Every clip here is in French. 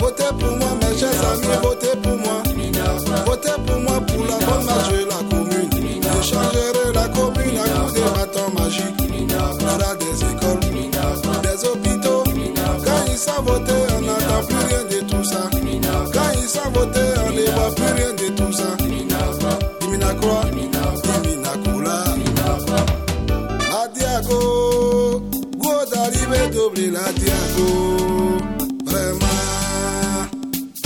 Votez pour moi, mes chers amis, d'arriver doubler la Diago. Vraiment,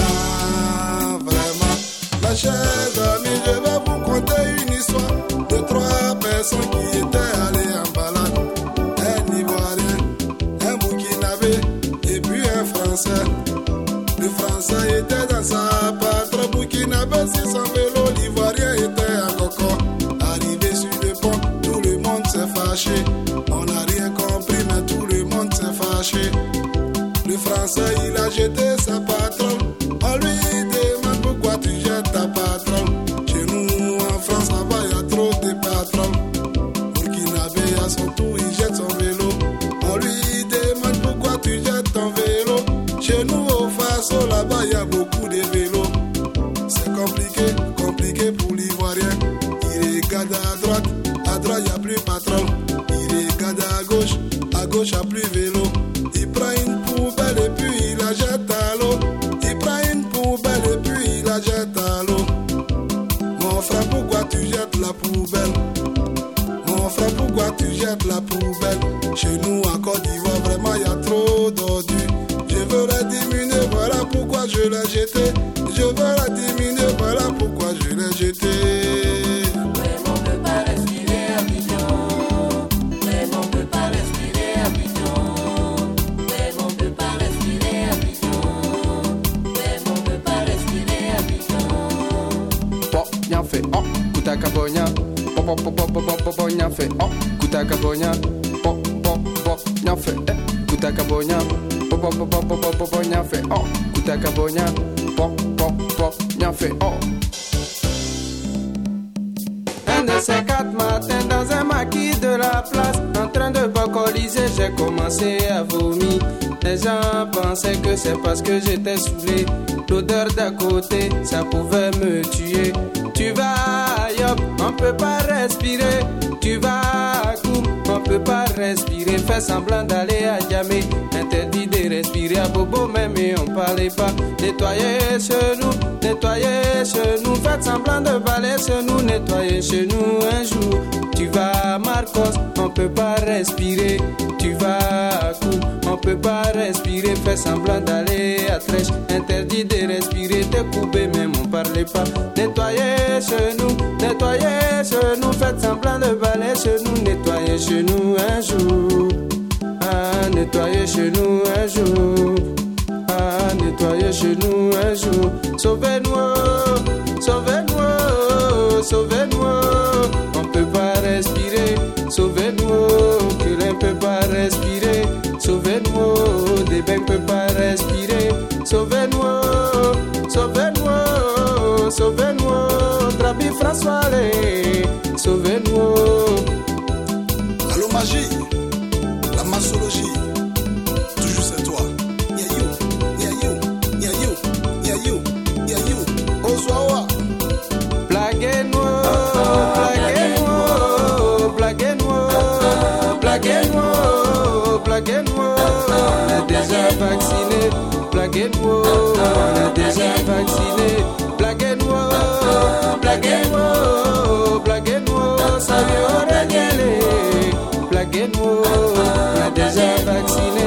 ah, vraiment. Ma chère amie, je vais vous conter une histoire de trois personnes qui étaient allées en balade. Un Ivoirien, un Burkinabé et puis un Français. Le Français était dans sa patrie, Burkinabé sur son vélo, l'Ivoirien était à coco. Arrivé sur le pont, tout le monde s'est fâché. Le Français, il a jeté sa patronne. On lui demande pourquoi tu jettes ta patronne. Chez nous, en France, là-bas, y a trop de patrons. Burkinabé, à son tour, il jette son vélo. On lui demande pourquoi tu jettes ton vélo. Chez nous, au Faso, là-bas, y a beaucoup de vélos. C'est compliqué, compliqué pour l'Ivoirien. Il regarde à droite, à droite, y a plus patron. Il regarde à gauche, à gauche, y a plus vélo. Frère, pourquoi tu jettes la poubelle Chez nous, en Côte d'Ivoire, vraiment, y a trop d'ordures. Je veux la diminuer, voilà pourquoi je l'ai jeté. Je veux la diminuer, voilà pourquoi je l'ai jeté. Un de ces quatre matins dans un maquis de la place En train de bocoliser j'ai commencé à vomir Les gens pensaient que c'est parce que j'étais saoulé L'odeur d'à côté ça pouvait me tuer Tu vas on peut pas respirer. Tu vas à Koum, on peut pas respirer. Fais semblant d'aller à Djamé Interdit de respirer à Bobo même et on parlait pas. Nettoyer chez nous, nettoyer chez nous. Faites semblant de balayer chez nous Nettoyer chez nous un jour. Tu vas Marcos, on peut pas respirer Tu vas à Koum, on peut pas respirer Fais semblant d'aller à Trèche Interdit de respirer Te couper même on parlait pas Nettoyer chez nous, nettoyer chez nous Faites semblant de balayer chez nous Nettoyer chez nous un jour ah, nettoyer chez nous un jour. Ah, nettoyer chez nous un jour. Sauvez-nous, sauvez-nous, sauvez-nous. Sauvez-nous, des bains peut pas respirer. Sauvez-nous, sauvez-nous, sauvez-nous. Trabi François, Déjà vacciné, blague et moi. Dans le désert vacciné, blague et moi. moi, blague et moi. Salut Daniel, blague et moi. Le déjà vacciné.